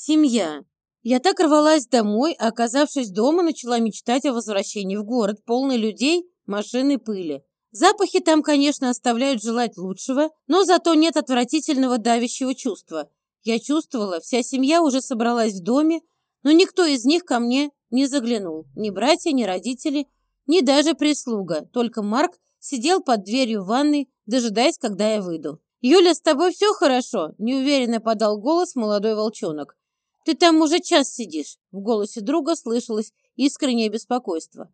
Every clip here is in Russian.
Семья. Я так рвалась домой, а оказавшись дома, начала мечтать о возвращении в город, полный людей, машин и пыли. Запахи там, конечно, оставляют желать лучшего, но зато нет отвратительного давящего чувства. Я чувствовала, вся семья уже собралась в доме, но никто из них ко мне не заглянул. Ни братья, ни родители, ни даже прислуга. Только Марк сидел под дверью ванной, дожидаясь, когда я выйду. «Юля, с тобой все хорошо?» – неуверенно подал голос молодой волчонок. «Ты там уже час сидишь», — в голосе друга слышалось искреннее беспокойство.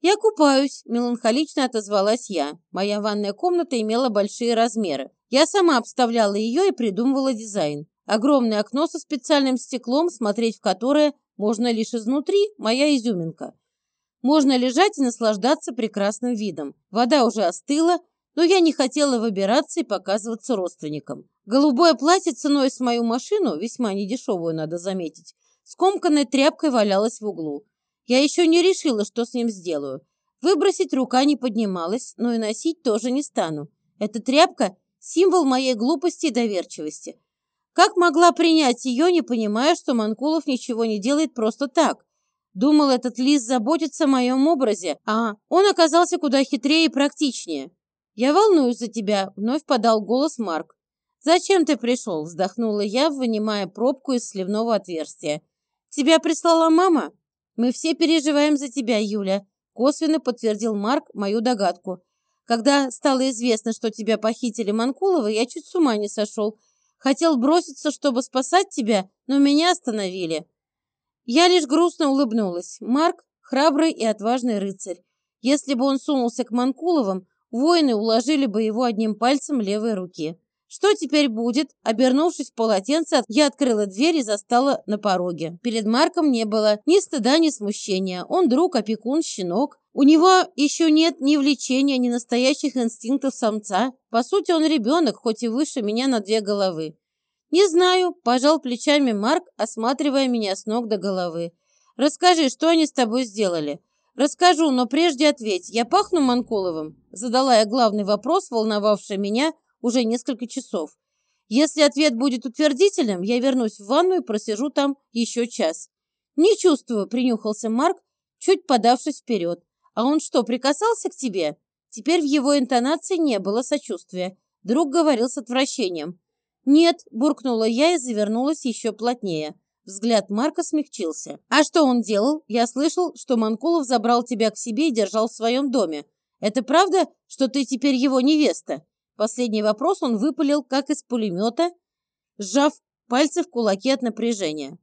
«Я купаюсь», — меланхолично отозвалась я. Моя ванная комната имела большие размеры. Я сама обставляла ее и придумывала дизайн. Огромное окно со специальным стеклом, смотреть в которое можно лишь изнутри, моя изюминка. Можно лежать и наслаждаться прекрасным видом. Вода уже остыла, но я не хотела выбираться и показываться родственникам. Голубое платье ценой с мою машину, весьма недешевую, надо заметить, скомканной тряпкой валялось в углу. Я еще не решила, что с ним сделаю. Выбросить рука не поднималась, но и носить тоже не стану. Эта тряпка – символ моей глупости и доверчивости. Как могла принять ее, не понимая, что Манкулов ничего не делает просто так? Думал, этот лис заботится о моем образе, а он оказался куда хитрее и практичнее. «Я волнуюсь за тебя», — вновь подал голос Марк. «Зачем ты пришел?» — вздохнула я, вынимая пробку из сливного отверстия. «Тебя прислала мама?» «Мы все переживаем за тебя, Юля», — косвенно подтвердил Марк мою догадку. «Когда стало известно, что тебя похитили Манкуловы, я чуть с ума не сошел. Хотел броситься, чтобы спасать тебя, но меня остановили». Я лишь грустно улыбнулась. Марк — храбрый и отважный рыцарь. Если бы он сунулся к Манкуловым, Воины уложили бы его одним пальцем левой руки. Что теперь будет? Обернувшись в полотенце, я открыла дверь и застала на пороге. Перед Марком не было ни стыда, ни смущения. Он друг, опекун, щенок. У него еще нет ни влечения, ни настоящих инстинктов самца. По сути, он ребенок, хоть и выше меня на две головы. «Не знаю», – пожал плечами Марк, осматривая меня с ног до головы. «Расскажи, что они с тобой сделали?» «Расскажу, но прежде ответь. Я пахну Манкуловым?» Задала я главный вопрос, волновавший меня уже несколько часов. Если ответ будет утвердительным, я вернусь в ванну и просижу там еще час. «Не чувствую», — принюхался Марк, чуть подавшись вперед. «А он что, прикасался к тебе?» Теперь в его интонации не было сочувствия. Друг говорил с отвращением. «Нет», — буркнула я и завернулась еще плотнее. Взгляд Марка смягчился. «А что он делал? Я слышал, что Манкулов забрал тебя к себе и держал в своем доме. Это правда, что ты теперь его невеста?» Последний вопрос он выпалил, как из пулемета, сжав пальцы в кулаки от напряжения.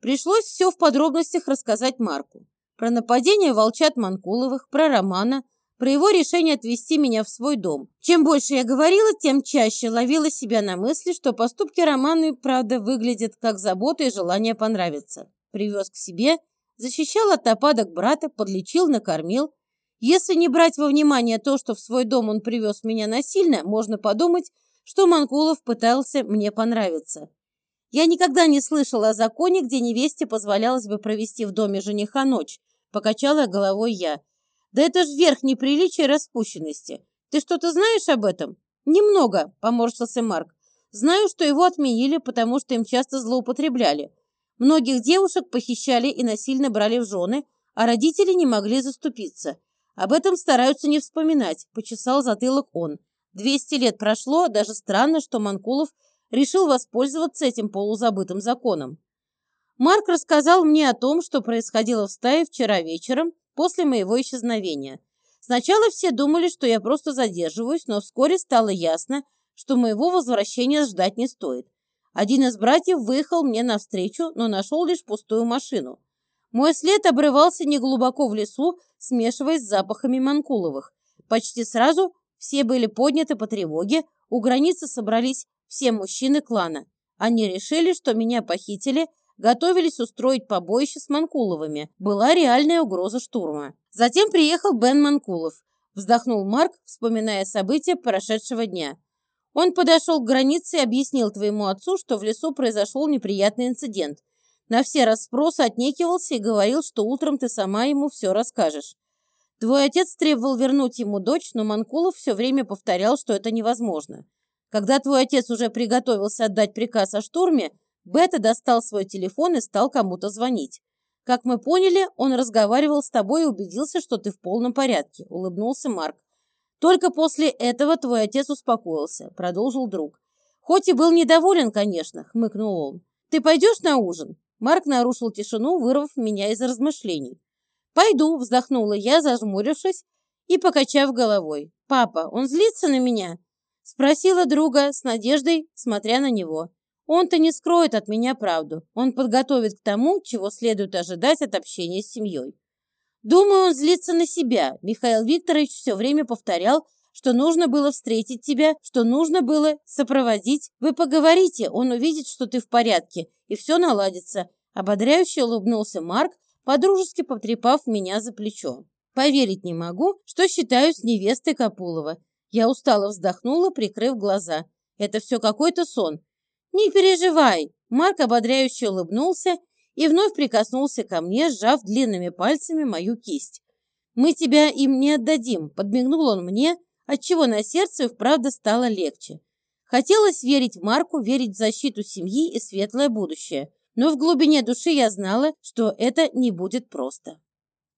Пришлось все в подробностях рассказать Марку. Про нападение волчат Манкуловых, про Романа, про его решение отвезти меня в свой дом. Чем больше я говорила, тем чаще ловила себя на мысли, что поступки Романа, правда, выглядят как забота и желание понравиться. Привез к себе, защищал от нападок брата, подлечил, накормил. Если не брать во внимание то, что в свой дом он привез меня насильно, можно подумать, что Манкулов пытался мне понравиться. Я никогда не слышала о законе, где невесте позволялось бы провести в доме жениха ночь, покачала головой я. Да это ж верх неприличия и распущенности. Ты что-то знаешь об этом? Немного, поморщился Марк. Знаю, что его отменили, потому что им часто злоупотребляли. Многих девушек похищали и насильно брали в жены, а родители не могли заступиться. Об этом стараются не вспоминать, почесал затылок он. Двести лет прошло, даже странно, что Манкулов решил воспользоваться этим полузабытым законом. Марк рассказал мне о том, что происходило в стае вчера вечером, после моего исчезновения. Сначала все думали, что я просто задерживаюсь, но вскоре стало ясно, что моего возвращения ждать не стоит. Один из братьев выехал мне навстречу, но нашел лишь пустую машину. Мой след обрывался неглубоко в лесу, смешиваясь с запахами Манкуловых. Почти сразу все были подняты по тревоге, у границы собрались все мужчины клана. Они решили, что меня похитили, готовились устроить побоище с Манкуловыми. Была реальная угроза штурма. Затем приехал Бен Манкулов. Вздохнул Марк, вспоминая события прошедшего дня. Он подошел к границе и объяснил твоему отцу, что в лесу произошел неприятный инцидент. На все расспросы отнекивался и говорил, что утром ты сама ему все расскажешь. Твой отец требовал вернуть ему дочь, но Манкулов все время повторял, что это невозможно. Когда твой отец уже приготовился отдать приказ о штурме, Бета достал свой телефон и стал кому-то звонить. Как мы поняли, он разговаривал с тобой и убедился, что ты в полном порядке, улыбнулся Марк. Только после этого твой отец успокоился, продолжил друг. Хоть и был недоволен, конечно, хмыкнул он. Ты пойдешь на ужин? Марк нарушил тишину, вырвав меня из размышлений. «Пойду», — вздохнула я, зажмурившись и покачав головой. «Папа, он злится на меня?» — спросила друга с надеждой, смотря на него. Он-то не скроет от меня правду. Он подготовит к тому, чего следует ожидать от общения с семьей. Думаю, он злится на себя. Михаил Викторович все время повторял, что нужно было встретить тебя, что нужно было сопроводить. Вы поговорите, он увидит, что ты в порядке, и все наладится. Ободряюще улыбнулся Марк, подружески потрепав меня за плечо. Поверить не могу, что считаюсь невестой Капулова. Я устало вздохнула, прикрыв глаза. Это все какой-то сон. «Не переживай!» Марк ободряюще улыбнулся и вновь прикоснулся ко мне, сжав длинными пальцами мою кисть. «Мы тебя им не отдадим», — подмигнул он мне, отчего на сердце вправду стало легче. Хотелось верить Марку, верить в защиту семьи и светлое будущее, но в глубине души я знала, что это не будет просто.